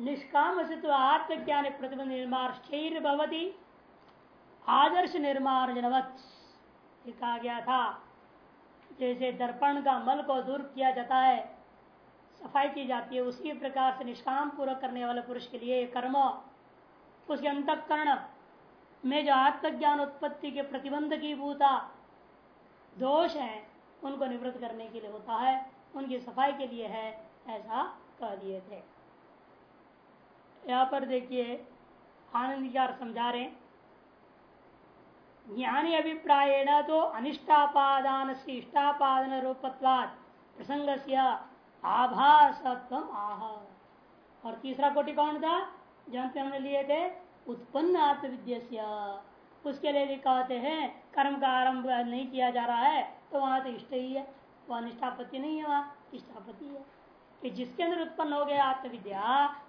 निष्काम से तो आत्मज्ञान प्रतिबंध निर्माण शैर भवती। आदर्श निर्माण जनवत। कहा गया था। जैसे दर्पण का मल को दूर किया जाता है, सफ़ाई की जाती है, उसी प्रकार से निष्काम पूर्वक करने वाले पुरुष के लिए कर्म, उसके अंतकरण में जो आत्मज्ञान उत्पत्ति के प्रतिबंध की भूता दोष है, उनको निवृत्त करने के लिए होता है, उनकी सफ़ाई के लिए है, ऐसा कह दिए थे। यहाँ पर देखिए, आनंद विचार समझा रहे ज्ञानी अभिप्रायण तो अनिष्टापादान से इष्टापादन रूपत्वाद प्रसंग से आभासत्व आह। और तीसरा कोटि कौन था? पे हमने लिए थे, उत्पन्न आत्मविद्या उसके लिए भी कहते हैं, कर्म का आरंभ नहीं किया जा रहा है तो वहाँ तो इष्ट ही है। वह निष्ठापति नहीं है, वहाँ इष्टापति है। कि जिसके अंदर उत्पन्न हो गया आत्मविद्या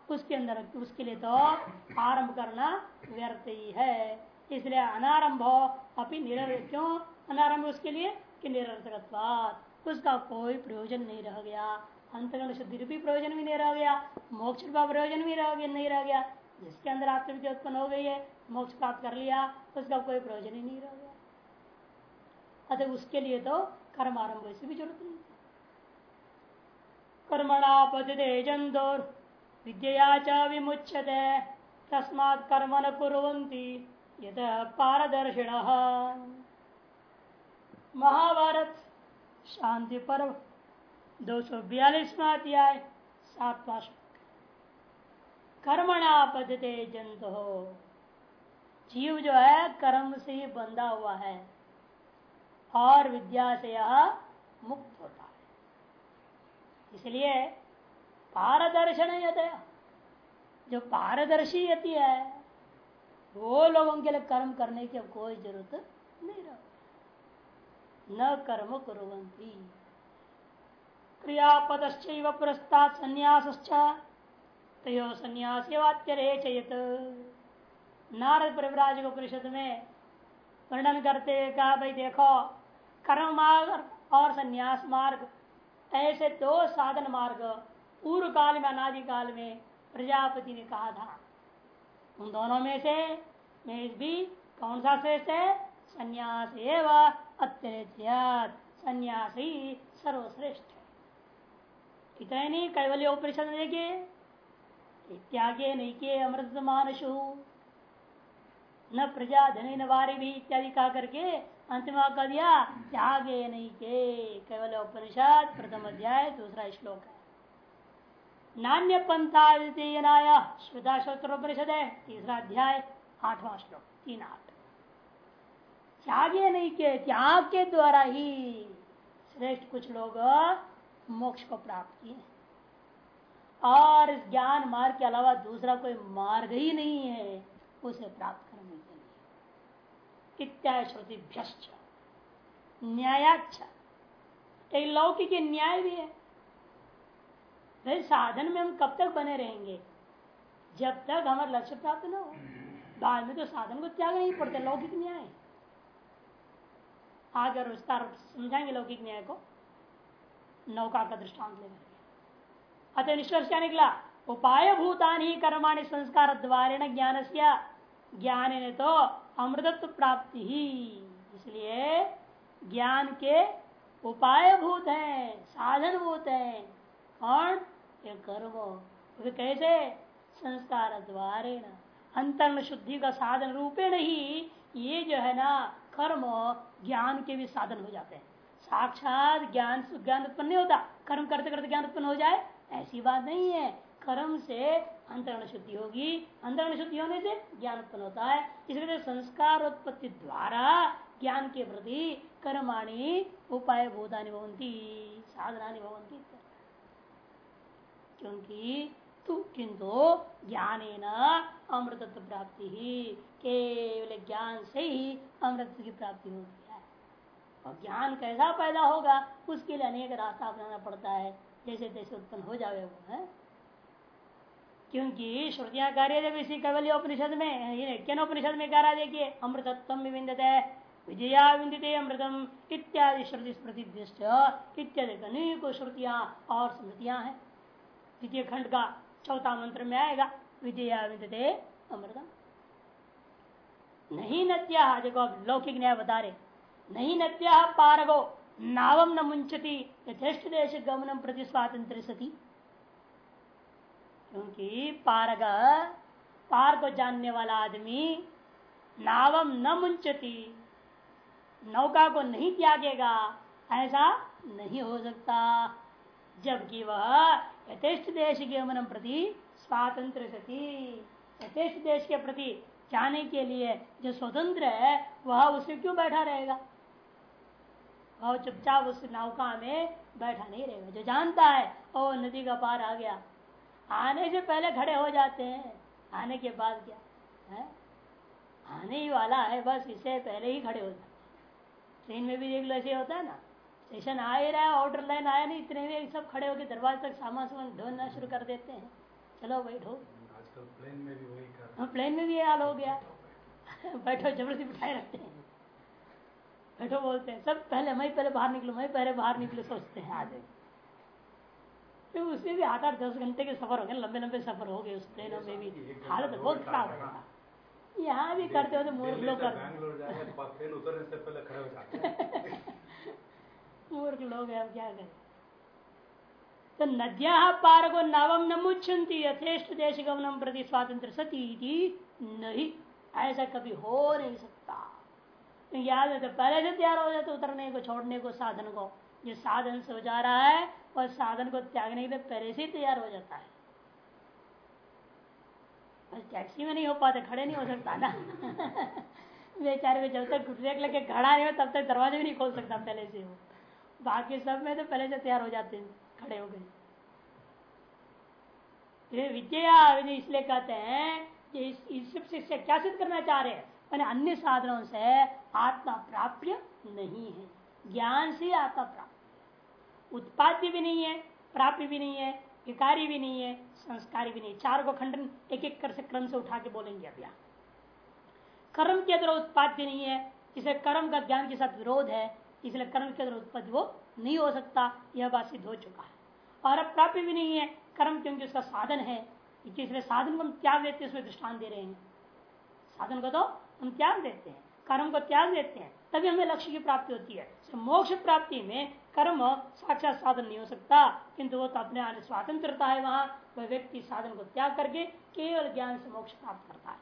उसके अंदर उसके लिए तो आरंभ करना व्यर्थ ही है। इसलिए अनारंभ अपनी निरव क्यों? अनारंभ उसके लिए कि निरर्थकत्वाद उसका कोई प्रयोजन नहीं रह गया। अंतगण शुद्धि भी प्रयोजन भी नहीं रह गया। मोक्ष का प्रयोजन भी रह गया नहीं रह गया। जिसके अंदर आत्मविद्या उत्पन्न हो गई है, मोक्ष प्राप्त कर लिया, उसका कोई प्रयोजन ही नहीं रह गया। अतः उसके लिए तो कर्म आरंभ वैसे भी ज़रूरत नहीं कर्मणा पद्धति जंदोर विद्या च विमुच्यते। तस्मात् कर्म न कुरंती यद पारदर्शिण महाभारत, शांति पर्व, दो सौ बयालीसवा अध्याय सातवा कर्मणा पद्धति जंतु हो जीव जो है, कर्म से ही बंधा हुआ है, और विद्या से यह मुक्त होता है। इसलिए पारदर्शन यदय। जो पारदर्शी यति है, वो लोगों के लिए कर्म करने की कोई ज़रूरत नहीं रह। न कर्म कुरंती क्रियापदश्च पुरस्ता संन्यास तयो संन्यास चयत नारद परिवराज उपनिषद में वर्णन करते हुए कहा, भाई देखो, कर्म मार्ग और संन्यास मार्ग, ऐसे दो साधन मार्ग पूर्व काल में, अनादि काल में प्रजापति ने कहा था उन दोनों में से, में भी कौन सा श्रेष्ठ है? संन्यास एवं अत्यधिक संन्यास ही सर्वश्रेष्ठ है। इतना ही नहीं कैवल्य उपनिषद देखिए त्यागे नहीं के अमृत मानसु न प्रजा धन, न वारी भी इत्यादि कहा करके अंतिम कर दिया, त्यागे नहीं के केवल उपनिषद, प्रथम अध्याय, दूसरा श्लोक है। नान्य पंथा नाया श्वेता उपनिषद है तीसरा अध्याय आठवां श्लोक, तीन आठ। त्यागे नहीं के, त्याग के द्वारा ही श्रेष्ठ कुछ लोग मोक्ष को प्राप्त किए और इस ज्ञान मार्ग के अलावा दूसरा कोई मार्ग ही नहीं है, उसे प्राप्त करने के लिए। इत्यादि श्रुतिभ्यश्च न्यायाच लौकिक न्याय भी है। भाई साधन में हम कब तक बने रहेंगे? जब तक हमारा लक्ष्य प्राप्त न हो। बाद में तो साधन को त्याग नहीं पड़ते लौकिक न्याय। आगे विस्तार समझाएँगे लौकिक न्याय को। नौका का दृष्टांत लेकर। अतः निष्कर्ष क्या निकला उपाय भूतान ही कर्माणी संस्कार द्वारे ज्ञान से ज्ञान ने तो अमृतत्व प्राप्ति ही। इसलिए ज्ञान के उपाय भूत है, साधन भूत है। और ये कर्म कैसे? संस्कार द्वारे अंतर्न शुद्धि का साधन रूपे नहीं ये जो है ना, कर्म ज्ञान के भी साधन हो जाते हैं। साक्षात ज्ञान ज्ञान उत्पन्न नहीं होता। कर्म करते करते ज्ञान उत्पन्न हो जाए, ऐसी बात नहीं है। कर्म से अंतरण शुद्धि होगी। अंतरण शुद्धि होने से ज्ञान उत्पन्न होता है। इसलिए संस्कार उत्पत्ति द्वारा ज्ञान के प्रति कर्माणी उपाय भूतानि भवंती साधना भवंती क्योंकि तू किंतु ज्ञान अमृतत्व प्राप्ति ही केवल ज्ञान से ही अमृत की प्राप्ति होती है। और ज्ञान कैसा पैदा होगा, उसके लिए अनेक रास्ता अपनाना पड़ता है, जैसे तैसे उत्पन्न हो जाए वो, है? क्योंकि श्रुतियाँ कार्य इसी कैवल्य उपनिषद में क्या उपनिषद में कह देखिए, अमृतत्व विविंदत है विजया विंदित अमृतम, इत्यादि श्रुति स्मृति इत्यादि अनेक श्रुतियाँ और स्मृतियाँ हैं। द्वितीय खंड का चौथा मंत्र में आएगा विद्या अमृतम। नहीं नद्या देखो अब लौकिक न्याय बता रहे। नहीं नद्या पारगो नावम न मुंचती यथेष्ट देश गमनम प्रति स्वातंत्र सती। क्योंकि पारग, पार को जानने वाला आदमी नावम न मुंचती नौका को नहीं त्यागेगा, ऐसा नहीं हो सकता। जबकि वह यथेष्ट देश गमनम प्रति स्वातंत्र सती। यथेष्ट देश के प्रति जाने के लिए जो स्वतंत्र है, वह उसे क्यों बैठा रहेगा? वह चुपचाप उस नौका में बैठा नहीं रहेगा। जो जानता है ओ नदी का पार आ गया। आने से पहले खड़े हो जाते हैं। आने के बाद क्या? है? आने ही वाला है, बस इसे पहले ही खड़े हो जाते ट्रेन में भी देख लो, ऐसे होता है ना? स्टेशन आ ही रहा है आउटर लाइन आया नहीं इतने में सब खड़े होकर दरवाजे तक सामान सामान ढोना शुरू कर देते हैं। चलो बैठो आजकल प्लेन में भी वही कर हाँ प्लेन में भी हाल हो गया। बैठो ज़बरदस्ती बिठाए रखते हैं। बैठो बोलते हैं सब पहले मैं पहले बाहर निकलू मैं पहले बाहर निकलू सोचते हैं आदमी तो उसमें भी आठ आठ दस घंटे के सफ़र हो गए लंबे लंबे सफ़र हो गए उस ट्रेनों में भी। हालत बहुत खराब हो। गया यहाँ भी करते हो तो मूर्ख लोग कर मूर्ख लोग हैं क्या करें तो नद्या पार को नवम न मुच्छन्ति यथेष्ट देश गमनम प्रति स्वातंत्र सती नहीं ऐसा कभी हो नहीं सकता याद है तो पहले से तैयार हो जाते उतरने को छोड़ने को साधन को जिस साधन से जा रहा है और साधन को त्यागने के लिए पहले से तैयार हो जाता है टैक्सी में नहीं हो पाते खड़े नहीं हो सकता ना बेचारे में जब तक ब्रेक लगे खड़ा नहीं हो तब तक दरवाज़ा भी नहीं खोल सकता पहले से वो बाकी सब में तो पहले से तैयार हो जाते हैं खड़े हो गए। विद्या इसलिए कहते हैं कि इस, इस से क्या सिद्ध करना चाह रहे हैं? अन्य साधनों से आत्मा प्राप्य नहीं है। ज्ञान से आत्मा प्राप्त उत्पाद्य भी नहीं है प्राप्य भी नहीं है विकारी भी नहीं है संस्कारी भी नहीं चार को खंडन एक एक कर से क्रम से उठा के बोलेंगे अब कर्म के अंदर उत्पाद्य नहीं है इसे कर्म का ज्ञान के साथ विरोध है इसलिए कर्म के अंदर उत्पत्ति वो नहीं हो सकता, यह बात सिद्ध हो चुका है। और अब प्राप्य भी नहीं है, कर्म क्योंकि उसका साधन है इसलिए साधन को हम त्याग देते हैं, उसमें दृष्टान दे रहे हैं। साधन को तो हम त्याग देते हैं, कर्म को त्याग देते हैं, तभी हमें लक्ष्य की प्राप्ति होती है। तो मोक्ष प्राप्ति में कर्म साक्षात साधन नहीं हो सकता, किंतु वो तो अपने आने स्वतंत्रता है वहाँ, वह व्यक्ति साधन को त्याग करके केवल ज्ञान से मोक्ष प्राप्त करता है।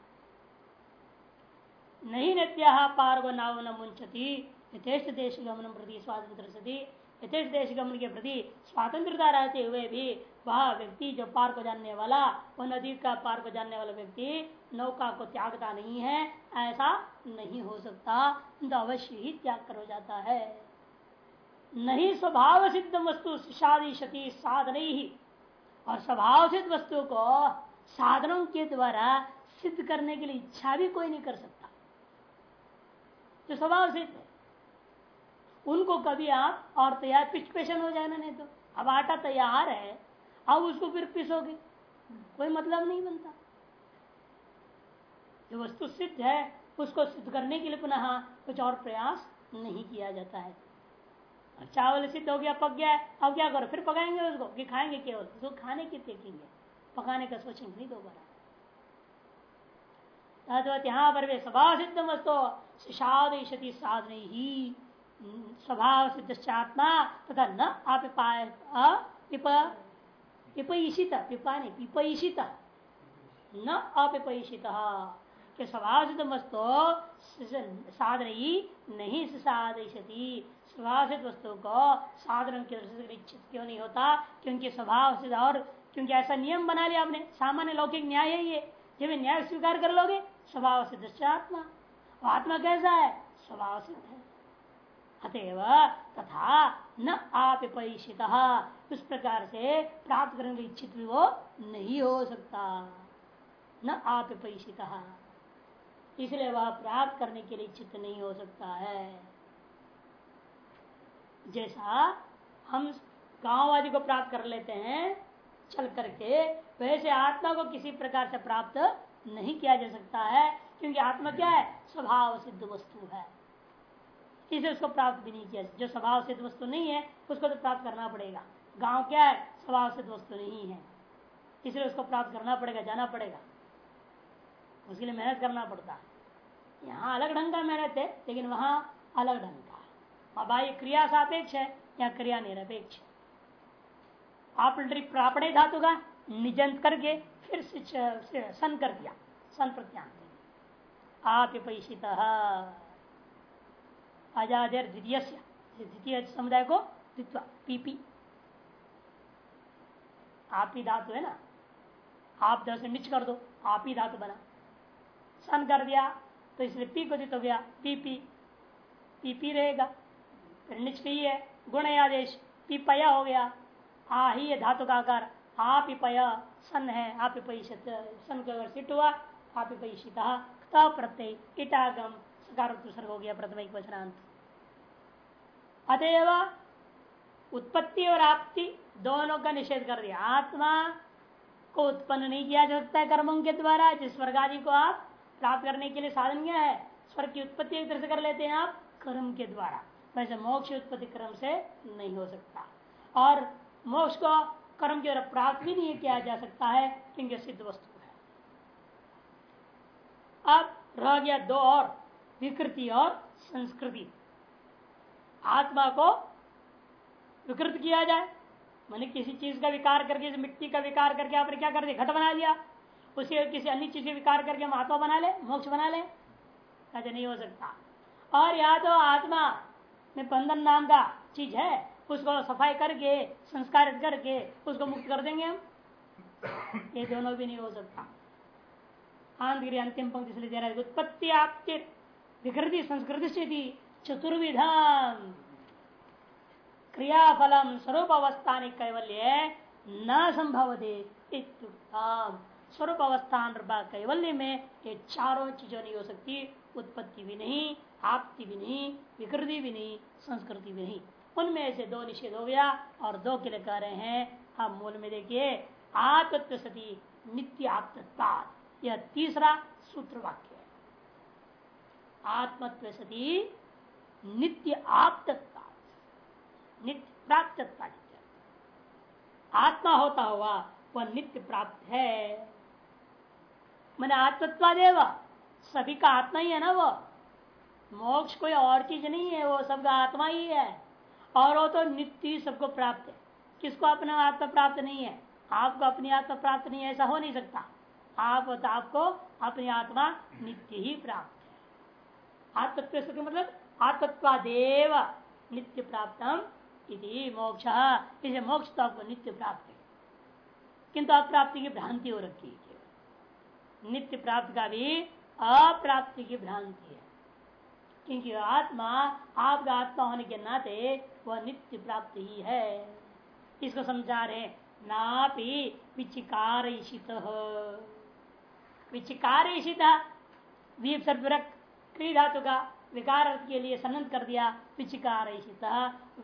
नहीं नत्या पार्व नाव न मुंचती यथेष्ट देश गमन प्रति स्वातंत्र सती यथेष्ट देश गमन के प्रति स्वतंत्रता रहते हुए भी वह व्यक्ति जो पार को जानने वाला वह नदी का पार को जानने वाला व्यक्ति नौका को त्यागता नहीं है, ऐसा नहीं हो सकता। तो अवश्य ही त्याग कर हो जाता है। नहीं स्वभाव सिद्ध वस्तु शादी क्षति साधन ही। और स्वभाव सिद्ध वस्तु को साधनों के द्वारा सिद्ध करने के लिए इच्छा भी कोई नहीं कर सकता। जो स्वभाव सिद्ध है उनको कभी आप और तैयार पिछ पेशन हो जाना नहीं तो। अब आटा तैयार है, अब उसको फिर पिसोगे। कोई मतलब नहीं बनता। जो वस्तु सिद्ध है, उसको सिद्ध करने के लिए पुनः कुछ और प्रयास नहीं किया जाता है। चावल सिद्ध हो गया, पक गया है अब क्या करो? फिर पकाएँगे उसको? कि खाएँगे केवल? उसको खाने की देखेंगे। पकाने का सोचेंगे नहीं दोबारा। यहाँ पर वे स्वभाव सिद्ध वस्तु साधन ही। स्वभाव सिद्धात्मा तथा न अपिपाय पिपयिषित पिपा नहीं पिपयिषित न अपिपयिषित के स्वभाव सिद्ध वस्तु साधन ही नहीं साधयती स्वभाव सिद्ध वस्तु को साधन के इच्छित क्यों नहीं होता? क्योंकि स्वभाव सिद्ध और क्योंकि ऐसा नियम बना लिया आपने। सामान्य लौकिक न्याय है ये। जब न्याय स्वीकार कर लोगे स्वभाव सिद्ध आत्मा आत्मा कैसा है? स्वभाव सिद्ध है। अतएव तथा न आपिशित उस प्रकार से प्राप्त करने की इच्छित भी वो नहीं हो सकता। न आपिशित इसलिए वह प्राप्त करने के लिए इच्छित नहीं हो सकता है। जैसा हम गाँव आदि को प्राप्त कर लेते हैं, चल करके, वैसे आत्मा को किसी प्रकार से प्राप्त नहीं किया जा सकता है, क्योंकि आत्मा क्या है? स्वभाव सिद्ध वस्तु है। इसे उसको प्राप्त भी नहीं किया। जो स्वभाव सिद्ध वस्तु नहीं है, उसको तो प्राप्त करना पड़ेगा। गाँव क्या है? स्वभाव सिद्ध वस्तु नहीं है। इसलिए उसको प्राप्त करना पड़ेगा, जाना पड़ेगा। उसके लिए मेहनत करना पड़ता। है यहाँ अलग ढंग का मेहनत है, लेकिन वहाँ अलग ढंग का। अब भाई, क्रिया सापेक्ष है या क्रिया निरपेक्ष? आप प्रापड़े धातु का निजंत करके फिर सन कर दिया, सन प्रत्यान आप पैशित अजादेर द्वितीय द्वितीय समुदाय को द्वित्व, पीपी। आप ही धातु है ना? आप दस मिच कर दो, आप ही धातु बना। सन कर दिया तो इसलिए पी को दित हो गया, पीपी। पीपी रहेगा, फिर निच ही है गुण आदेश, पीपया हो गया। आ ही है धातु का आकार आप ही पया सन है आप पैशित सन का अगर सिट हुआ आप पैशित प्रत्यय, इटागम। उत्सर्ग हो गया प्रथम वचनांत अतएव उत्पत्ति और आपति दोनों का निषेध कर दिया। आत्मा को उत्पन्न नहीं किया जा सकता है कर्मों के द्वारा, जिस स्वर्ग आदि को आप प्राप्त करने के लिए साधन क्या है, स्वर्ग की उत्पत्ति एक तरह से कर लेते हैं आप कर्म के द्वारा। वैसे मोक्ष उत्पत्ति कर्म से नहीं हो सकता। और मोक्ष को कर्म के द्वारा प्राप्त भी नहीं किया जा सकता है, क्योंकि सिद्ध वस्तु है। अब रह गया दो और। विकृति और संस्कृति। आत्मा को विकृत किया जाए, मैंने किसी चीज़ का विकार करके मिट्टी का विकार करके आपने क्या कर दिया? घट बना लिया। उसे किसी अन्य चीज़ का विकार करके हम आत्मा बना ले, मोक्ष बना ले। कहते नहीं हो सकता। और या तो आत्मा में बंधन नाम का चीज़ है, उसको सफ़ाई करके, संस्कारित करके, उसको मुक्त कर देंगे हम। ये दोनों भी नहीं हो सकता। आंध्र अंतिम पंक्ति इसलिए दे रहा है, उत्पत्ति आपके विकृति संस्कृति स्थिति चतुर्विधान। क्रियाफलम स्वरूप अवस्थान कैवल्य न संभव स्वरूप अवस्थान कैवल्य में ये चारों चीज़ों नहीं हो सकती, उत्पत्ति भी नहीं, आपति भी नहीं, विकृति भी नहीं, संस्कृति भी नहीं। उनमें से दो निषेध हो गया और दो के लिए कह रहे हैं हम मूल में देखिए, आत्मत्व सती नित्य आत्मता यह तीसरा सूत्र वाक्य आत्मत्व सती नित्य आप्तत्ता नित्य प्राप्त आत्मा होता हुआ वह नित्य प्राप्त है। मैंने आत्मत्वादेव, सभी का आत्मा ही है ना वो? मोक्ष कोई और चीज़ नहीं है, वो सबका आत्मा ही है। और वो तो नित्य सबको प्राप्त है। किसको अपना आत्मा प्राप्त नहीं है? आपको अपनी आत्मा प्राप्त नहीं है, ऐसा हो नहीं सकता। आप तो आपको अपनी आत्मा नित्य ही प्राप्त आत्मत्व मतलब? आत्मत्वादेव नित्य प्राप्त मोक्ष। इसे मोक्ष तो आपको नित्य प्राप्त है। किंतु अप्राप्ति की भ्रांति हो रखी है नित्य प्राप्त का भी अप्राप्ति की भ्रांति है। क्योंकि आत्मा, आपका आत्मा होने के नाते वह नित्य प्राप्त ही है। इसको समझा रहे नापी विचिकार विचिकार क्रीधातु का विकार के लिए सनंद कर दिया, विचिकार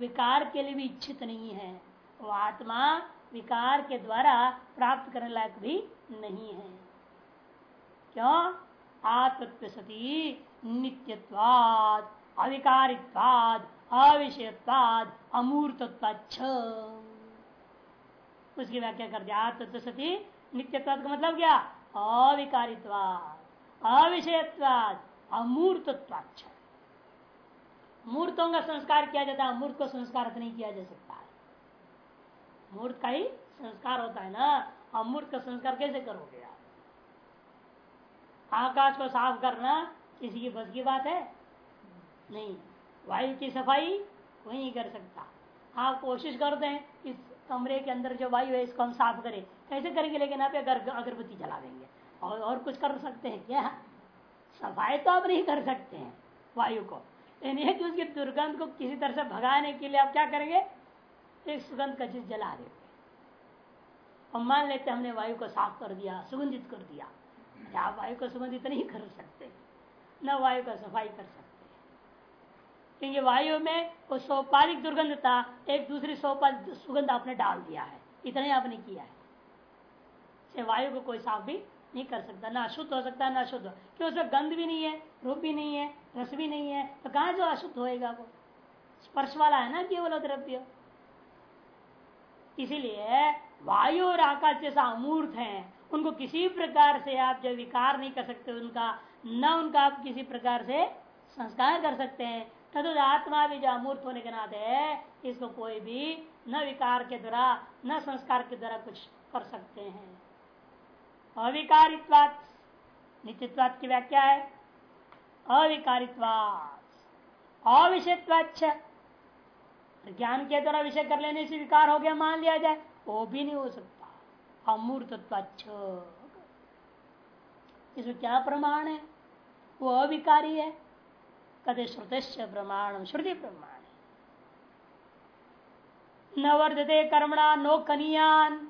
विकार के लिए भी इच्छित नहीं है। वो आत्मा विकार के द्वारा प्राप्त करने लायक भी नहीं है। क्यों? आत्मत्व सती नित्यत्वाद अविकारित्वाद अविषयत्वाद अमूर्तत्वाच्छ। उसकी व्याख्या कर दिया आत्मत्व सती नित्यत्वाद का मतलब क्या? अविकारित्वाद अविषयत्वाद अमूर्तत्वाच्छ। मूर्तों का संस्कार किया जाता है, अमूर्त को संस्कार नहीं किया जा सकता है। मूर्त का ही संस्कार होता है ना। अमूर्त का संस्कार कैसे करोगे आप? आकाश को साफ़ करना किसी की बस की बात है? नहीं। वायु की सफ़ाई कोई नहीं कर सकता। आप कोशिश करते हैं, इस कमरे के अंदर जो वायु है, इसको हम साफ़ करें। कैसे करेंगे? लेकिन आप अगर अगरबत्ती जला देंगे। और और कुछ कर सकते हैं क्या? सफ़ाई तो आप नहीं कर सकते हैं, वायु को। यानी कि उसकी दुर्गंध को किसी तरह से भगाने के लिए आप क्या करेंगे? एक सुगंध का चीज़ जला देते और मान लेते हमने वायु को साफ़ कर दिया, सुगंधित कर दिया। आप वायु को सुगंधित नहीं कर सकते, न वायु का सफ़ाई कर सकते क्योंकि वायु में वो सोपालिक दुर्गंध था, एक दूसरी सोपालिक सुगंध आपने डाल दिया है। इतना ही आपने किया है। वायु को कोई साफ़ भी नहीं कर सकता, ना अशुद्ध हो सकता, ना अशुद्ध। क्यों? उसमें गंध भी नहीं है, रूप भी नहीं है, रस भी नहीं है। तो कहा जो अशुद्ध होएगा वो? स्पर्श वाला है ना केवल द्रव्य। इसीलिए वायु और आकाश जैसा अमूर्त है, उनको किसी प्रकार से आप जो विकार नहीं कर सकते उनका, न उनका आप किसी प्रकार से संस्कार कर सकते हैं। तथा आत्मा भी जो अमूर्त होने के नाते है इसको कोई भी न विकार के द्वारा, न संस्कार के द्वारा कुछ कर सकते हैं। अविकारित्वात। नित्यत्वाद की व्याख्या है। अविकारित्वाद अविषयत्वाच ज्ञान के द्वारा विषय कर लेने से विकार हो गया, मान लिया जाए, वो भी नहीं हो सकता। अमूर्तत्वाच इसमें क्या प्रमाण है? वो अविकारी है। कदे श्रुतिश्च प्रमाण, श्रुति प्रमाण न वर्धते कर्मणा, नो कनियान।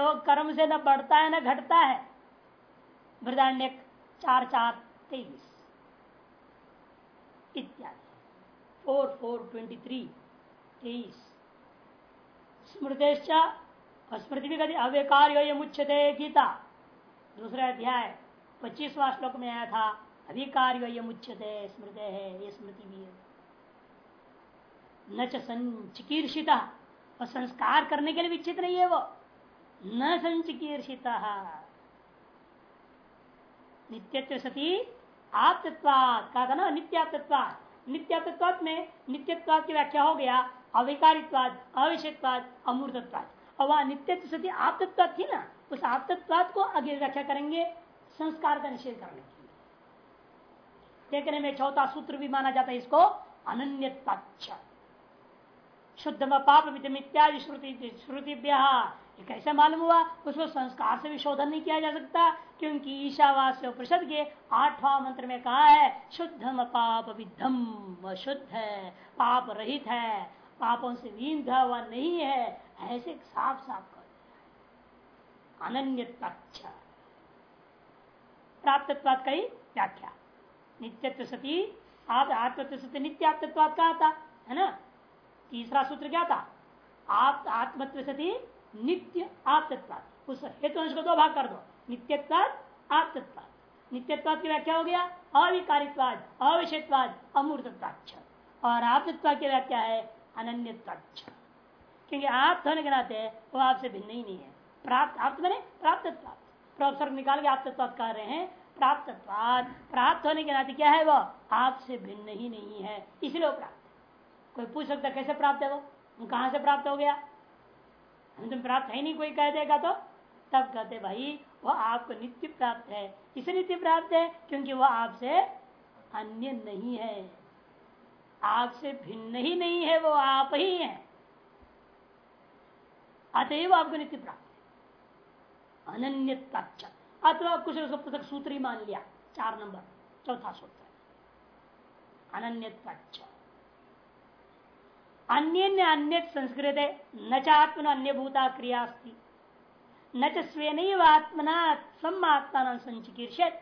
वो कर्म से न बढ़ता है, न घटता है। वृदान्य चार चार, तेईस। इत्यादि। फोर फोर, ट्वेंटी थ्री, तेईस। स्मृतेश्चा, स्मृति भी कहती अव्यकार मुच्छते गीता। दूसरा अध्याय, पच्चीसवा श्लोक में आया था अधिकार मुच्छते स्मृत है, ये स्मृति भी है। न चिकीर्षित और संस्कार करने के लिए विचित नहीं है वो। न संचिकीर्षित नित्यत्व सती आप्तत्वाद कहा था ना नित्याप्तत्वाद नित्याप्तत्वाद में नित्यत्वाद की व्याख्या हो गया अविकारित्वाद अविषयत्वाद अमूर्तत्वाद और वह नित्यत्व सती आप्तत्वाद थी ना, उस आप्तत्वाद को आगे व्याख्या करेंगे, संस्कार का निषेध करने के लिए। देखने में चौथा सूत्र भी माना जाता है इसको अनन्य शुद्ध पाप इत्यादि श्रुति श्रुति कैसे मालूम हुआ? उसको संस्कार से भी शोधन नहीं किया जा सकता, क्योंकि ईशावास प्रषद के आठवां मंत्र में कहा है शुद्धम पाप विधम शुद्ध है पाप रहित है, पापों से वींधा हुआ नहीं है। ऐसे साफ़ साफ़ कर अनन्य प्राप्त का ही व्याख्या। नित्यत्व सती, आप आत्मत्व सत्य नित्यात्वाद कहा था, है ना? तीसरा सूत्र क्या था? आप आत्मत्व सती नित्य आत्मत्वाद उस हेतु अंश को दो भाग कर दो। नित्यत्वाद आत्मत्वाद नित्यत्वाद की व्याख्या हो गया? अविकारित्वाद अविषयत्वाद अमूर्तत्वाद और आत्मत्व की व्याख्या है अनन्यत्वाद क्योंकि आप होने के नाते वो आपसे भिन्न ही नहीं है। प्राप्त आप मैंने प्राप्त प्रोफेसर निकाल के आप तत्व कह रहे हैं प्राप्त प्राप्त होने के नाते क्या है वो? आपसे भिन्न ही नहीं है, इसलिए प्राप्त। कोई पूछ सकता कैसे प्राप्त है वो? कहाँ से प्राप्त हो गया? हम प्राप्त है नहीं, कोई कह देगा तो? तब कहते भाई वह आपको नित्य प्राप्त है। इसे नित्य प्राप्त है? क्योंकि वह आपसे अन्य नहीं है। आपसे भिन्न ही नहीं है, वो आप ही है। अतएव आपको नित्य प्राप्त है। अनन्य अथवा कुछ सूत्र ही मान लिया। चार नंबर, चौथा सूत्र। अनन्य अन्य अन्य संस्कृत है न चात्मन अन्य भूता क्रिया न स्वेन आत्मना सम आत्मा संचिकीर्षित।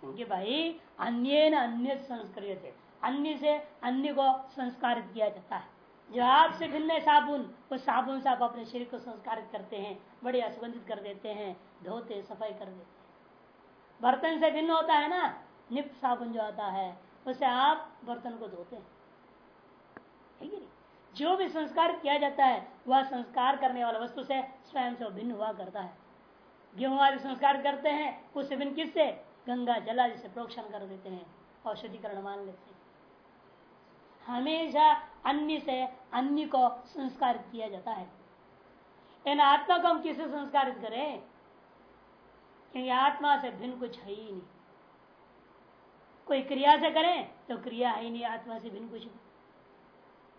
क्योंकि भाई अन्य अन्य संस्कृत। है अन्य से अन्य को संस्कारित किया जाता है। जो आपसे भिन्न है साबुन उस साबुन से आप अपने शरीर को संस्कारित करते हैं, बड़े असुगंधित कर देते हैं, धोते, सफ़ाई कर देते हैं। बर्तन से भिन्न होता है ना? निप साबुन जो आता है उससे आप बर्तन को धोते हैं। है जो भी संस्कार किया जाता है, वह संस्कार करने वाला वस्तु से स्वयं से भिन्न हुआ करता है। गेहूँ आदि संस्कार करते हैं उससे भिन्न किससे? गंगा जला जिसे प्रोक्षण कर देते हैं, औषधिकरण मान लेते हैं। हमेशा अन्य से अन्य को संस्कारित किया जाता है। इन आत्मा को हम किसे संस्कारित करें? क्योंकि आत्मा से भिन्न कुछ है ही नहीं। कोई क्रिया से करें तो क्रिया है ही नहीं, आत्मा से भिन्न कुछ नहीं।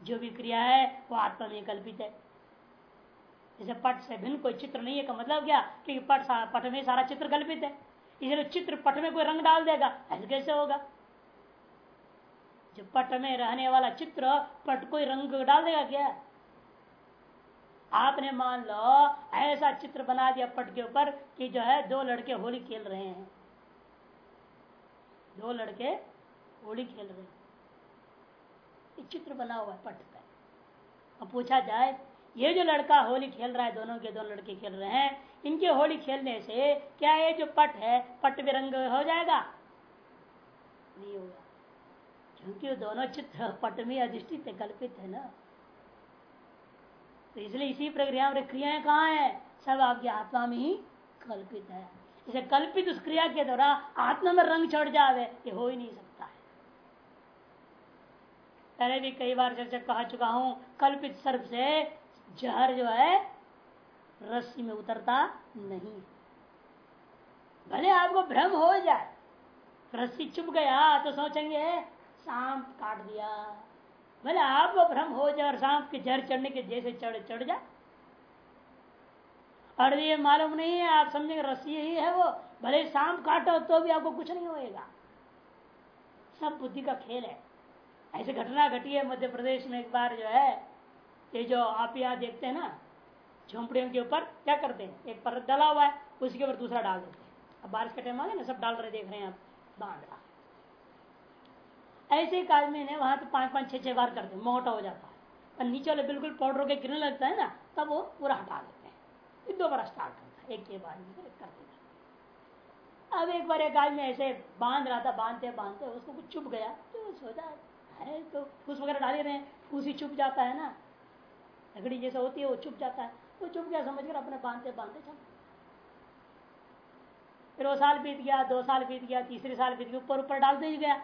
जो भी क्रिया है, वो आत्मा में कल्पित है। जैसे पट से भिन्न कोई चित्र नहीं है, का मतलब क्या? क्योंकि पट पट में सारा चित्र कल्पित है। इसलिए चित्र पट में कोई रंग डाल देगा, ऐसे कैसे होगा? जो पट में रहने वाला चित्र, पट कोई रंग डाल देगा क्या? आपने मान लो, ऐसा चित्र बना दिया पट के ऊपर कि जो है, दो लड़के होली खेल रहे हैं। दो लड़के होली खेल रहे हैं। चित्र बना हुआ है पट पर अब पूछा जाए, ये जो लड़का होली खेल रहा है, दोनों के दोनों लड़के खेल रहे हैं, इनके होली खेलने से क्या ये जो पट है, पट विरंग हो जाएगा? नहीं होगा। क्योंकि दोनों चित्र पट में अधिष्ठित है, कल्पित है ना। तो इसलिए इसी प्रक्रिया में क्रियाएँ कहाँ है? सब आपकी आत्मा में ही कल्पित है। इसे कल्पित उस क्रिया के द्वारा आत्मा में रंग चढ़ जावे, ये हो ही नहीं सकता। पहले भी कई बार चर्चा कहा चुका हूँ, कल्पित सर्प से जहर जो है, रस्सी में उतरता नहीं। भले आपको भ्रम हो जाए, रस्सी चुप गया तो सोचेंगे, सांप काट दिया। भले आपको भ्रम हो जाए और सांप के जहर चढ़ने के जैसे चढ़ चढ़ जाए। और ये मालूम नहीं है, आप समझेंगे रस्सी ही है वो। भले सांप काटो तो भी आपको कुछ नहीं होएगा। सब बुद्धि का खेल है। ऐसे घटना घटी है मध्य प्रदेश में एक बार जो है, ये जो आप यहाँ देखते हैं ना, झोंपड़ियों के ऊपर क्या करते हैं? एक परत डाला हुआ है, उसके ऊपर दूसरा डाल देते हैं। अब बारिश का टाइम आ गया ना, सब डाल रहे देख रहे हैं आप, बाँध रहा ऐसे एक आदमी ने वहाँ तो पाँच पाँच, छह छह बार करते मोटा हो जाता है। और नीचे वाले बिल्कुल पाउडर के गिरने लगता है ना, तब वो पूरा हटा देते हैं। फिर दोबारा स्टार्ट करता है, एक के बाद करते अब एक बार एक आदमी ऐसे बाँध रहा था, बांधते बांधते, उसको कुछ चुप गया तो सोचा है तो फूस वगैरह डाले रहे फूस ही चुप जाता है ना। लकड़ी जैसा होती है, वो चुप जाता है। वो चुप गया समझ कर अपने बांधते बांधते चल। फिर वो साल बीत गया, दो साल बीत गया, तीसरे साल बीत गया, ऊपर ऊपर डालते ही गया।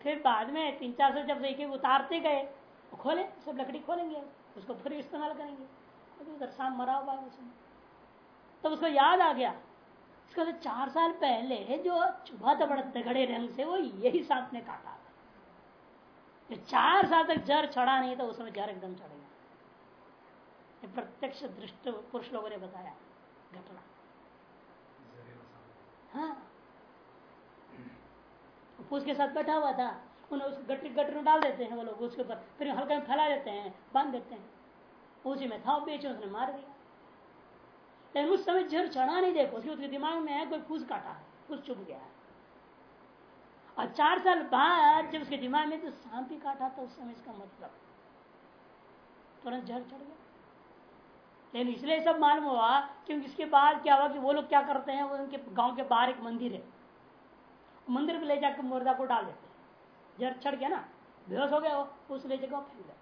फिर बाद में तीन चार सौ जब से उतारते गए, वो खोले, सब लकड़ी खोलेंगे। उसको फिर इस्तेमाल करेंगे। तो उधर शाम मरा हुआ उसमें। तब तो उसको याद आ गया इसका तो चार साल पहले जो था बड़ा तगड़े रंग से, वो यही सांप ने काटा था। चार साल तक जर चढ़ा नहीं था उस समय जर एकदम चढ़ गया। प्रत्यक्ष दृष्ट पुरुष लोगों ने बताया, घटना। हाँ। उसके साथ बैठा हुआ था, उन्हें उस गटर गटर में डाल देते हैं वो लोग, उसके ऊपर, फिर हल्का में फैला देते हैं, बाँध देते हैं। उसी में था बेचे, उसने मार दिया। लेकिन उस समय जहर चढ़ा नहीं देखो, उसके उसके दिमाग में है कोई फूस काटा, फूस चुप गया। है और चार साल बाद जब उसके दिमाग में तो सांप ही काटा था उस समय इसका मतलब तुरंत जहर चढ़ गया। लेकिन इसलिए सब मालूम हुआ क्योंकि इसके बाद क्या हुआ कि वो लोग क्या करते हैं, वो उनके गाँव के बाहर एक मंदिर है। मंदिर में ले जाकर मुर्दा को डाल देते हैं। जर चढ़ गया ना, बेहोश हो गया वो, उस ले जाकर फेंक देते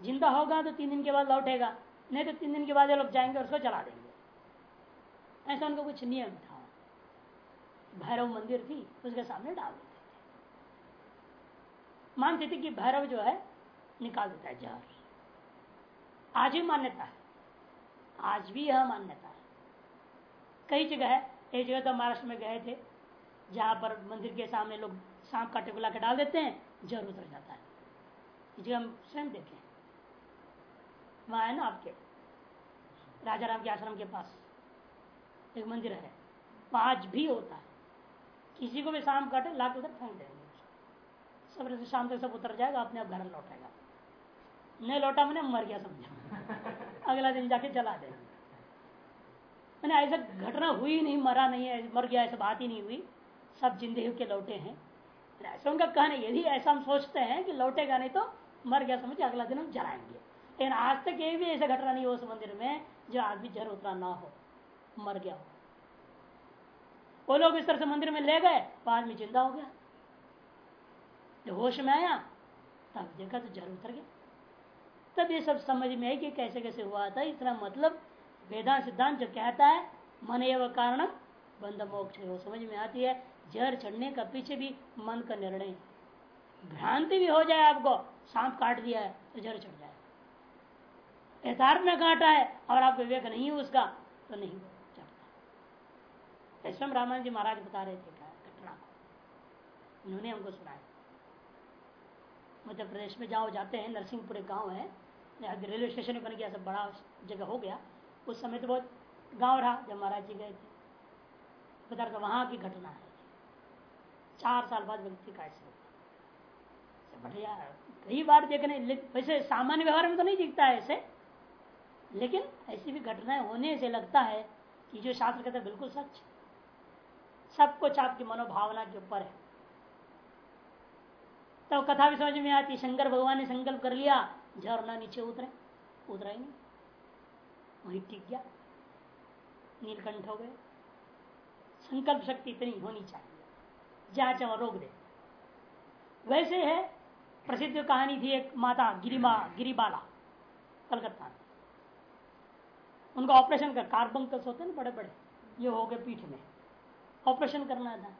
ज़िंदा होगा तो तीन दिन के बाद लौटेगा। नहीं तो तीन दिन के बाद लोग जाएँगे और उसको चला देंगे। ऐसा उनका कुछ नियम था। भैरव मंदिर थी, उसके सामने डाल देते थे। मानते थे कि भैरव जो है, निकाल देता है जहर। आज भी मान्यता है। आज भी यह मान्यता है। कई जगह है एक जगह तो महाराष्ट्र में गए थे, जहाँ पर मंदिर के सामने लोग सांप का टिकुला के डाल देते हैं जर उतर जाता है। जगह हम स्वयं देखे वहाँ है ना आपके राजा राम के आश्रम के पास एक मंदिर है। आज भी होता है। किसी को भी शाम काटे ला उधर फेंक देंगे। सब शाम तक सब उतर जाएगा अपने आप घर लौटेगा। नहीं लौटा मैंने मर गया समझा। अगला दिन जाके चला दे मैंने ऐसा घटना हुई नहीं मरा नहीं है मर गया ऐसा बात ही नहीं हुई। सब ज़िंदगी के लौटे हैं। ऐसा उनका कहना यदि ऐसा हम सोचते हैं कि लौटेगा नहीं तो मर गया समझ अगला दिन हम जलाएँगे। लेकिन आज तक ये भी ऐसा घटना नहीं हो उस मंदिर में जो आदमी जर उतरा ना हो, मर गया हो। वो लोग इस तरह से मंदिर में ले गए तो आदमी ज़िंदा हो गया। जब होश में आया, तब देखा तो जर उतर गया। तब ये सब समझ में आई कि कैसे कैसे हुआ था इसका मतलब वेदांत सिद्धांत जो कहता है, मन एवं कारण बंध मोक्ष वो समझ में आती है, जहर चढ़ने का पीछे भी मन का निर्णय। भ्रांति भी हो जाए आपको, सांप काट दिया है तो जहर चढ़ यथार्थ में काटा है और आप विवेक नहीं है उसका तो नहीं चढ़ता ऐसा रामायण जी महाराज बता रहे थे घटना को। उन्होंने हमको सुनाया। मध्य प्रदेश में जाओ, जाते हैं, नरसिंहपुर एक गाँव है रेलवे स्टेशन बन गया, सब बड़ा जगह हो गया। उस समय तो बहुत गाँव रहा, जब महाराज जी गए थे। बता रहा वहाँ की घटना है। चार साल बाद व्यक्ति का ऐसे बढ़िया। कई बार देखने वैसे सामान्य व्यवहार में तो नहीं दिखता है ऐसे। लेकिन ऐसी भी घटनाएँ होने से लगता है कि जो शास्त्र कहते हैं, बिल्कुल सच। सब कुछ आपकी मनोभावना के ऊपर है। तो कथा भी समझ में आती, शंकर भगवान ने संकल्प कर लिया झरना नीचे उतरे, उतरा ही नहीं। वही टिक गया, नीलकंठ हो गए। संकल्प शक्ति इतनी होनी चाहिए। जहाँ चाहे रोक दे। वैसे है, प्रसिद्ध कहानी थी एक माता, गिरिमा, गिरिबाला, कलकत्ता में। उनका ऑपरेशन कर कार्बंकस होते हैं बड़े बड़े ये हो गए पीठ में। ऑपरेशन करना था।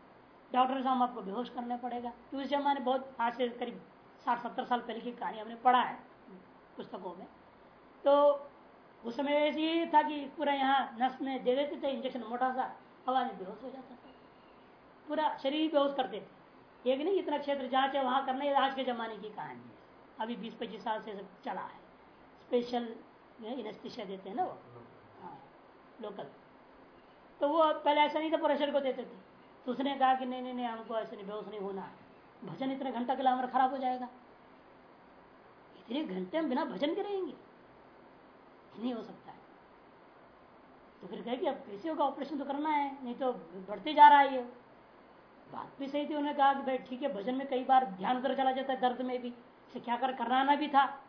डॉक्टर साहब आपको बेहोश करना पड़ेगा। तो उस जमाने बहुत, आज से करीब साठ सत्तर साल पहले की कहानी हमने पढ़ा है पुस्तकों में। तो उस समय ऐसे ही था कि पूरा यहाँ नस में दे देते थे, इंजेक्शन मोटा सा हवा में बेहोश हो जाता था। पूरा शरीर बेहोश करते थे। एक नहीं, इतना क्षेत्र जहाँ चाहे वहाँ करना, ये आज के ज़माने की कहानी है। अभी बीस पच्चीस साल से चला है। स्पेशल इनस्तिशा देते हैं ना वो? हाँ लोकल तो वो पहले ऐसा नहीं था पूरा को देते थे। तो उसने कहा कि नहीं नहीं नहीं, हमको ऐसे नहीं, बेहोश नहीं होना है। भजन इतने घंटा के लिए खराब हो जाएगा। इतने घंटे हम बिना भजन के रहेंगे। नहीं हो सकता है। तो फिर कहे कि अब कैसे होगा ऑपरेशन तो करना है, नहीं तो बढ़ते जा रहा है ये। बात भी सही थी, उन्होंने कहा कि भाई ठीक है, भजन में कई बार ध्यान उधर चला जाता है दर्द में भी। इसे क्या कर, कराना भी था।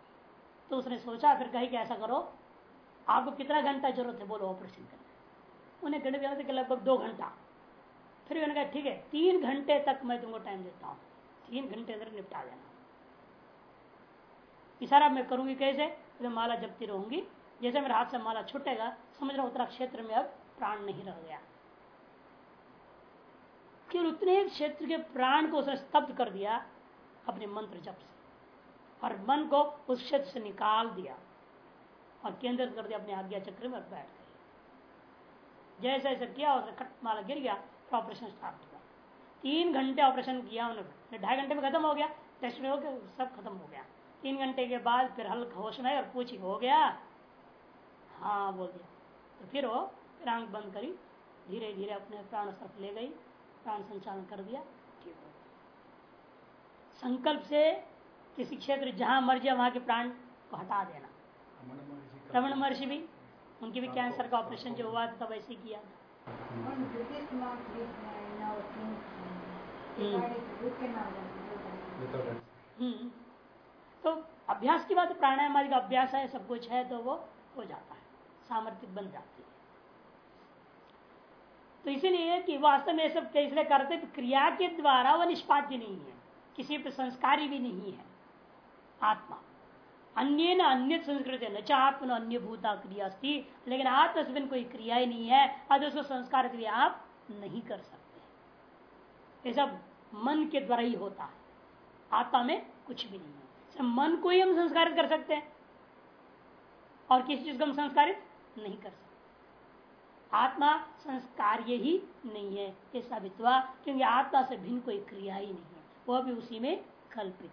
तो उसने सोचा, फिर कही कि ऐसा करो, आपको कितना घंटा ज़रूरत है, बोलो ऑपरेशन करना उन्हें गणित जाने के लगभग दो घंटा। फिर उन्होंने कहा, ठीक है, तीन घंटे तक मैं तुमको टाइम देता हूँ। तीन घंटे अंदर निपटा देना। इशारा मैं करूँगी कैसे? तो माला जपती रहूँगी। जैसे मेरे हाथ से माला छूटेगा, समझ रहा उत्तरा क्षेत्र में अब प्राण नहीं रह गया। केवल उतने क्षेत्र के प्राण को उसने स्तब्ध कर दिया, अपने मंत्र जप से। और मन को उस क्षेत्र से निकाल दिया और केंद्रित कर दिया अपने आज्ञा चक्र में बैठ गए जैसे ऐसा किया उसने खट माला गिर गया तो ऑपरेशन स्टार्ट हुआ। तीन घंटे ऑपरेशन किया उन्होंने। ढाई घंटे में खत्म हो गया। टेस्ट में हो गया, सब खत्म हो गया। तीन घंटे के बाद फिर हल्का होश में और पूछी, हो गया? हाँ बोल दिया। तो फिर वो फिर आँख बंद करी। धीरे धीरे अपने प्राण तरफ़ ले गई। प्राण संचालन कर दिया। ठीक हो संकल्प से किसी क्षेत्र जहाँ मर्ज़ी वहाँ के प्राण को हटा देना। रमन महर्षि भी उनके भी कैंसर का ऑपरेशन जो हुआ था वैसे किया। हम्म। तो अभ्यास की बात प्राणायाम आदि का अभ्यास है सब कुछ है तो वो हो जाता है। सामर्थ्य बन जाती है। तो इसीलिए कि वास्तव में सब कैसे करते तो क्रिया के द्वारा वो निष्पाद्य नहीं है। किसी पर संस्कारी भी नहीं है। आत्मा। अन्य न अन्य संस्कृत न चात्म अन्य भूता क्रिया थी लेकिन आत्मा से कोई क्रिया ही नहीं है अब उसको संस्कार भी आप नहीं कर सकते। ये सब मन के द्वारा ही होता है। आत्मा में कुछ भी नहीं है। मन को ही हम संस्कारित कर सकते हैं। और किसी चीज़ को हम संस्कारित नहीं कर सकते। आत्मा संस्कार्य ही नहीं है, ये साबित क्योंकि आत्मा से भिन्न कोई क्रिया ही नहीं है। वह भी उसी में कल्पित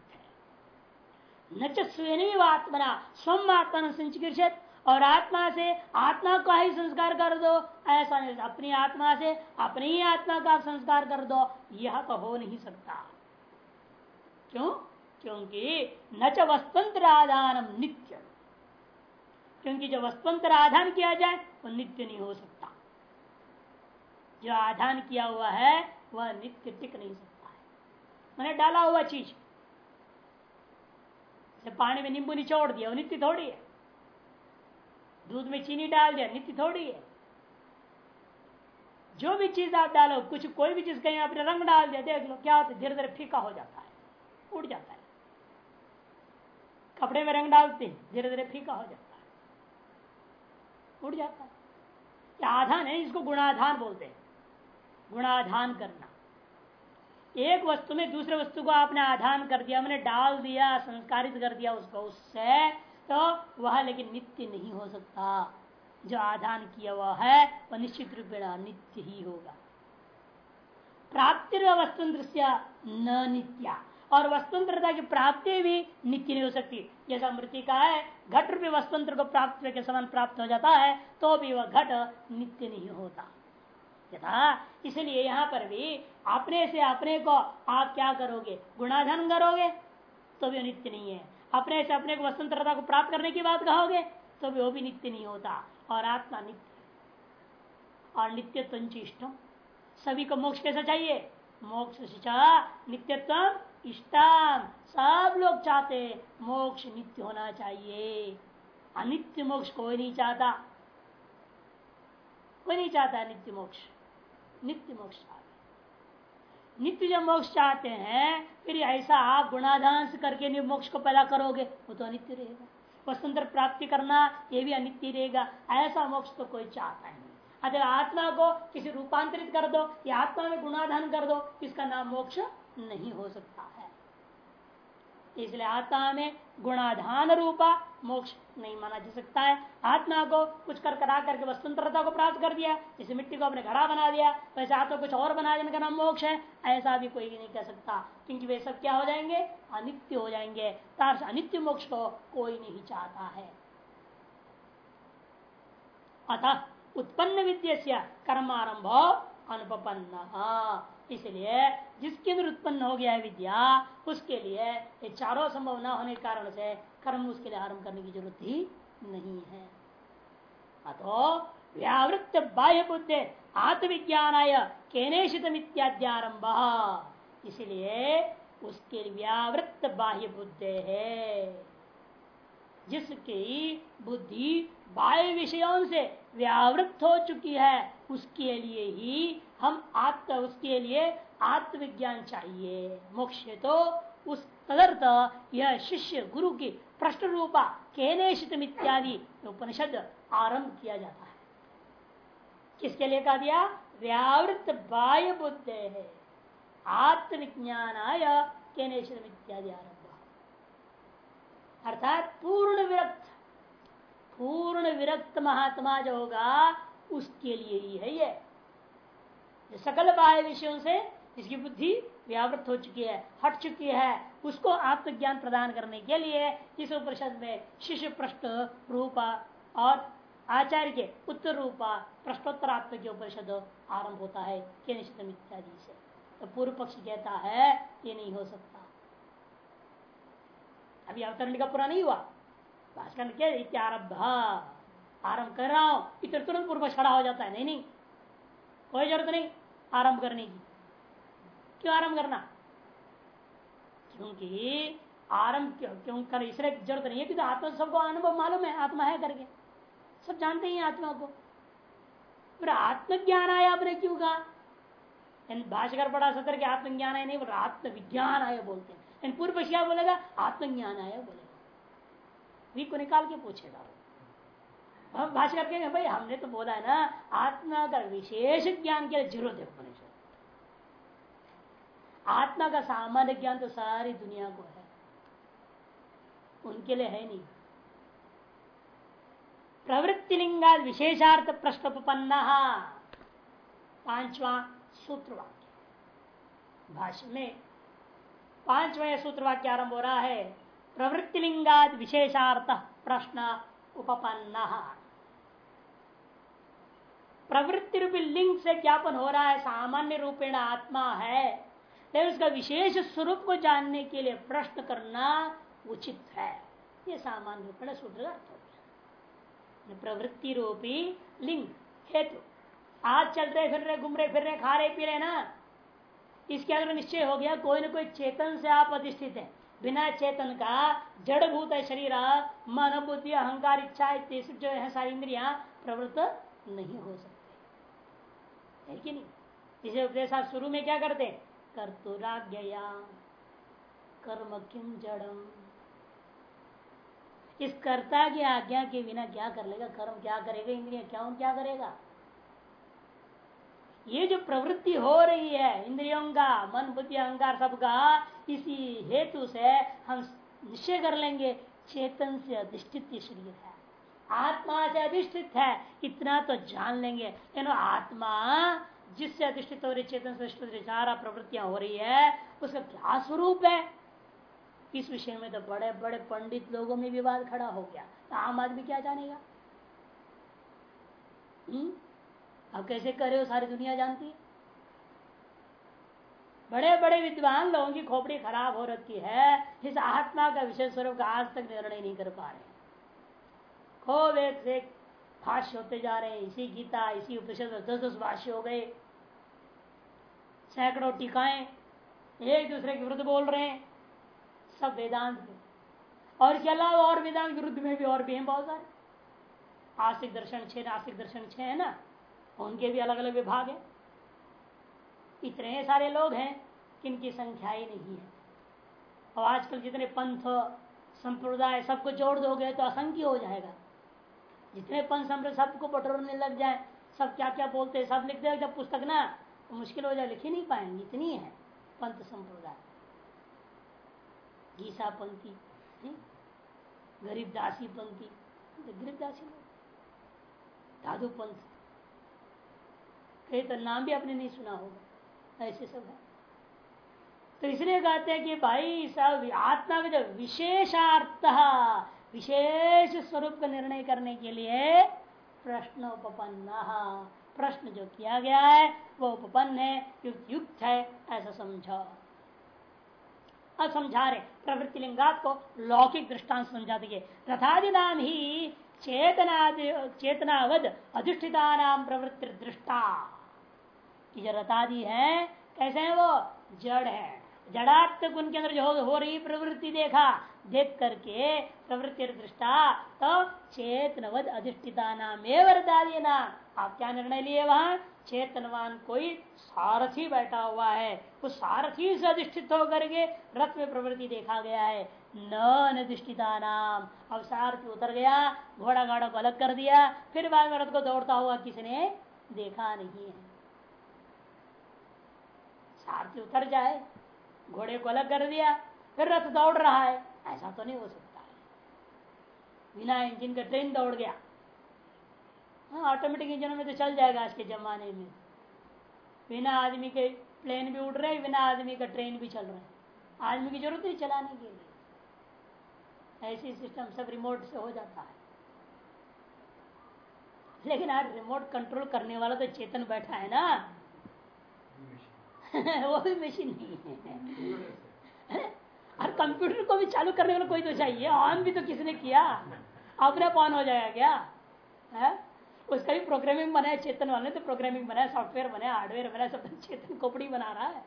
आत्मना स्वम आत्मा संचिकित और आत्मा से आत्मा का ही संस्कार कर दो, ऐसा नहीं अपनी आत्मा से अपनी ही आत्मा का संस्कार कर दो, यह तो हो नहीं सकता। क्यों? क्योंकि न च वस्तंत्र आधान नित्य क्योंकि जो वस्तंत्र आधान किया जाए वो नित्य नहीं हो सकता। जो आधान किया हुआ है, वह नित्य टिक नहीं सकता है। मैंने डाला हुआ चीज़ पानी में नींबू निचोड़ दिया वो नित्य थोड़ी है दूध में चीनी डाल दिया नित्य थोड़ी है जो भी चीज़ आप डालो कुछ कोई भी चीज़ कहीं आपने रंग डाल दिया देख लो क्या होता है धीरे धीरे फीका हो जाता है उड़ जाता है कपड़े में रंग डालते हैं धीरे धीरे फीका हो जाता है उड़ जाता है आधान है इसको गुणाधान बोलते हैं गुणाधान करना एक वस्तु में दूसरे वस्तु को आपने आधान कर दिया, मैंने डाल दिया, संस्कारित कर दिया उसको, उससे तो वह लेकिन नित्य नहीं हो सकता। जो आधान किया हुआ है, वह निश्चित रूप नित्य ही होगा। प्राप्ति वस्तुंत्र न नित्या। और वस्तुंत्रता की प्राप्ति भी नित्य नहीं हो सकती। जैसा मृत्यु का है, घट रूपी वस्तुंत्र को प्राप्त के समान प्राप्त हो जाता है तो भी वह घट नित्य नहीं होता। यथा। इसलिए यहाँ पर भी अपने से अपने को आप क्या करोगे? गुणाधन करोगे? तो भी नित्य नहीं है। अपने से अपने को वस्तुंत्रता को प्राप्त करने की बात कहोगे तो भी वो भी नित्य नहीं होता। और आत्मा नित्य और नित्य इष्टम सभी को मोक्ष कैसा चाहिए? मोक्ष नित्यत्व इष्टम सब लोग चाहते मोक्ष नित्य होना चाहिए। अनित्य मोक्ष कोई नहीं चाहता। कोई नहीं चाहता नित्य मोक्ष। नित्य मोक्ष चाहते नित्य जब मोक्ष चाहते हैं, फिर ऐसा आप गुणाधांस करके मोक्ष को पैदा करोगे, वो तो अनित्य रहेगा। स्वतंत्र प्राप्ति करना, ये भी अनित्य रहेगा। ऐसा मोक्ष तो कोई चाहता नहीं। अगर आत्मा को किसी रूपांतरित कर दो, या आत्मा में गुणाधान कर दो, इसका नाम मोक्ष नहीं हो सकता। है इसलिए आत्मा में गुणाधान रूपा मोक्ष नहीं माना जा सकता है। आत्मा को कुछ कर करा करके वस्तुंत्रता को प्राप्त कर दिया जैसे मिट्टी को अपने घड़ा बना दिया, वैसे आत्मा कुछ और बना देने का नाम मोक्ष है। ऐसा भी कोई नहीं कह सकता, क्योंकि वे सब क्या हो जाएँगे? अनित्य हो जाएँगे। तार अनित्य मोक्ष को कोई नहीं चाहता है। अतः उत्पन्न विद्य से कर्म कर्मारंभ अनुपन्न इसलिए जिसके अंदर उत्पन्न हो गया है विद्या, उसके लिए ये चारों संभव न होने के कारण से कर्म उसके लिए आरंभ करने की ज़रूरत ही नहीं है। अतो व्यावृत्त बाह्य बुद्धि आत्मविज्ञान केनेशित इत्याद्यारंभ इसलिए उसके व्यावृत्त बाह्य बुद्धि है। जिसकी बुद्धि बाह्य विषयों से व्यावृत्त हो चुकी है उसके लिए ही हम आत्म, उसके लिए आत्मविज्ञान चाहिए। मोक्ष तो उस तदर्थ यह शिष्य गुरु की प्रश्न रूपा केनेशित इत्यादि उपनिषद आरंभ किया जाता है। किसके लिए कहा दिया? व्यावृत बाह्य बुद्ध है। आत्मविज्ञान आय केनेशित इत्यादि आरंभ अर्थात पूर्ण विरक्त पूर्ण विरक्त महात्मा जो होगा उसके लिए ही है ये। सकल बाह्य विषयों से जिसकी बुद्धि व्यावृत हो चुकी है, हट चुकी है। उसको आत्मज्ञान प्रदान करने के लिए इस उपनिषद में शिष्य प्रश्न रूपा और आचार्य के उत्तर रूपा प्रश्नोत्तर के उपनिषद आरंभ होता है इत्यादि से। तो पूर्व पक्ष कहता है, ये नहीं हो सकता। अभी अवतरण का पूरा नहीं हुआ। भाषण के इत्यारब्ध। आरंभ कर रहा हूँ। इतना तुरंत पूर्व खड़ा हो जाता है। नहीं नहीं। कोई ज़रूरत नहीं आरंभ करने की। क्यों आरंभ करना? क्योंकि आरंभ क्यों क्यों कर, इसलिए ज़रूरत नहीं है कि तो आत्मा सबको अनुभव मालूम है, आत्मा है करके। सब जानते ही आत्मा को। फिर आत्मज्ञान आया आपने क्यों कहा? भाषकर पढ़ा सतर के आत्मज्ञान आया नहीं आत्मविज्ञान आया बोलते हैं। पूर्व क्या बोलेगा, आत्मज्ञान आया बोलेगा। वी को निकाल के पूछेगा। हम भाषा कहेंगे भाई, हमने तो बोला है ना, आत्मा का विशेष ज्ञान के लिए ज़रूरत है उपनिषद। आत्मा का सामान्य ज्ञान तो सारी दुनिया को है। उनके लिए है नहीं। प्रवृत्ति लिंगा विशेषार्थ प्रश्न उपन्न पांचवा सूत्र वाक्य भाष्य में पांचवा सूत्र वाक्य आरंभ हो रहा है, प्रवृत्ति लिंगा विशेषार्थ प्रश्न उपपन्न। प्रवृत्ति रूपी लिंग से ज्ञापन हो रहा है, सामान्य रूपेण आत्मा है। लेकिन उसका विशेष स्वरूप को जानने के लिए प्रश्न करना उचित है। ये सामान्य रूपेण सूत्र का अर्थ हो गया। प्रवृत्ति रूपी लिंग, हेतु। आज चल रहे, फिर रहे, घूम रहे, फिर रहे, खा रहे, पी रहे ना? इसके अंदर निश्चय हो गया, कोई ना कोई चेतन से आप अधिष्ठित है। बिना चेतन का जड़ भूत है शरीर, मन, बुद्धि, अहंकार, इच्छा जो है, सारी इंद्रिया प्रवृत्त नहीं हो सकती। है कि नहीं? इसे उपदेश आप शुरू में क्या करते कर्तुराज्ञया कर्म किम जड़म। इस कर्ता की आज्ञा के बिना क्या कर लेगा? कर्म क्या करेगा? इंद्रिया क्या क्या करेगा? ये जो प्रवृत्ति हो रही है, इंद्रियों का, मन, बुद्धि, अहंकार सबका, इसी हेतु से हम निश्चय कर लेंगे, चेतन से अधिष्ठित शरीर है। आत्मा से अधिष्ठित है, इतना तो जान लेंगे। आत्मा, जिससे अधिष्ठित हो रही चेतन से सारा प्रवृत्तियाँ हो रही है, उसका क्या स्वरूप है? इस विषय में तो बड़े बड़े पंडित लोगों में विवाद खड़ा हो गया। तो आम आदमी क्या जानेगा? हम्म? अब कैसे करे हो सारी दुनिया जानती है? बड़े बड़े विद्वान लोगों की खोपड़ी खराब हो रखी है इस आत्मा का विशेष स्वरूप का आज तक निर्णय नहीं कर पा रहे। खूब एक से भाष्य होते जा रहे हैं। इसी गीता, इसी उपनिषद दस दस भाष्य हो गए। सैकड़ों टीकाएँ एक दूसरे के विरुद्ध बोल रहे हैं। सब वेदांत में। और इसके अलावा और वेदांत विरुद्ध में भी और भी हैं बहुत सारे। आस्तिक दर्शन छह, नास्तिक दर्शन छह है ना? उनके भी अलग अलग विभाग है। इतने सारे लोग हैं किनकी संख्या ही नहीं है। और आजकल जितने पंथ, संप्रदाय सबको जोड़ दोगे तो असंख्य हो जाएगा। जितने पंथ संप्रदाय सबको बटोरने लग जाए। सब क्या क्या बोलते हैं, सब लिख दे जब पुस्तक ना तो मुश्किल हो जाए, लिख ही नहीं पाएँगे। इतनी है पंथ संप्रदाय। गीसा पंथी गरीब दासी पंथी। गरीब दासी दादू पंथ। कहीं तो नाम भी आपने नहीं सुना होगा। ऐसे सब है। तो इसलिए कहते हैं कि भाई सब आत्मा का जो विशेषार्थ विशेष स्वरूप का निर्णय करने के लिए प्रश्न उपपन्न। प्रश्न जो किया गया है, वो उपपन्न है युक्त युक्त है, ऐसा समझो। अब समझा रहे प्रवृत्ति लिंगात को लौकिक दृष्टांत समझा दिए रथादि नाम ही चेतना चेतनावध अधिष्ठिता नाम प्रवृत्ति दृष्टा जो रथादि है, कैसे है वो? जड़ है। जड़ात्मक के अंदर जो हो रही प्रवृत्ति देखा, देख करके प्रवृत्ति दृष्टा तो चेतनवद अधिष्ठिता नाम ना आप क्या निर्णय लिए वहाँ? चेतनवान कोई सारथी बैठा हुआ है। उस सारथी से अधिष्ठित होकर के रथ में प्रवृत्ति देखा गया है। न अधिष्ठिता नाम। अब सारथी उतर गया, घोड़ा घाड़ों को अलग कर दिया, फिर बाद में रथ को दौड़ता हुआ किसी ने देखा नहीं है। सारथी उतर जाए। घोड़े को अलग कर दिया, फिर रथ दौड़ रहा है। ऐसा तो नहीं हो सकता। है बिना इंजन का ट्रेन दौड़ गया। हाँ ऑटोमेटिक इंजन में तो चल जाएगा आज के जमाने में। बिना आदमी के प्लेन भी उड़ रहे, बिना आदमी का ट्रेन भी चल रहे हैं। आदमी की ज़रूरत नहीं चलाने के लिए। ऐसी सिस्टम सब रिमोट से हो जाता है। लेकिन आज रिमोट कंट्रोल करने वाला तो चेतन बैठा है ना। वो भी मशीन नहीं है। और कंप्यूटर को भी चालू करने वाला कोई तो चाहिए। ऑन भी तो किसी ने किया? अपने आप ऑन हो जाएगा क्या? है? उसका भी प्रोग्रामिंग बनाया चेतन वाले तो प्रोग्रामिंग बनाया सॉफ्टवेयर बनाया हार्डवेयर बनाया सब चेतन खोपड़ी बना रहा है।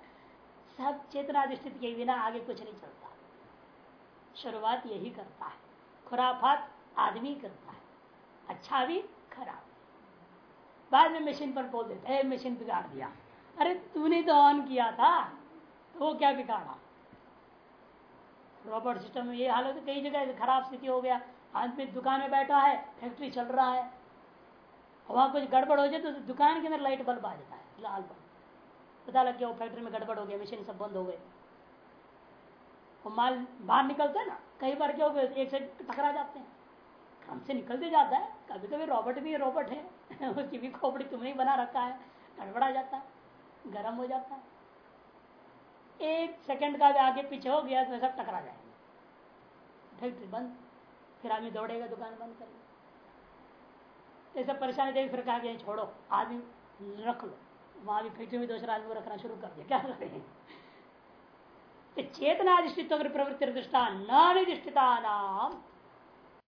सब चेतन अधिष्ठित के बिना आगे कुछ नहीं चलता। शुरुआत यही करता है। खुराफात आदमी करता है। अच्छा भी खराब बाद में मशीन पर बोल देते हैं मशीन बिगाड़ दिया। अरे तूने तो ऑन किया था तो वो क्या बिगाड़ा? रॉबर्ट सिस्टम में ये हालत कई जगह खराब स्थिति हो गया। आदमी दुकान में बैठा है फैक्ट्री चल रहा है। वहाँ कुछ गड़बड़ हो जाए तो दुकान के अंदर लाइट बल्ब आ जाता है, लाल बल्ब पता लग गया वो फैक्ट्री में गड़बड़ हो गया मशीन सब बंद हो गए। वो माल बाहर निकलता है ना, कई बार क्या हो गया, एक से टकरा जाते हैं। हमसे निकलते जाता है कभी कभी रॉबर्ट भी रॉबर्ट है, उसकी भी खोपड़ी तुमने बना रखा है, गड़बड़ा जाता है। गर्म हो जाता है। एक सेकंड का भी आगे पीछे हो गया तो सब टकरा जाएँगे। फैक्ट्री बंद। फिर आदमी दौड़ेगा, दुकान बंद करेगा। ऐसा परेशानी देख फिर कहा गया, छोड़ो, आदमी रख लो। वहाँ भी फैक्ट्री में दूसरा आदमी को रखना शुरू कर दिया। क्या करें चेतना अधिष्ठित प्रवृत्ति दृष्टा न निधिष्ठिता नाम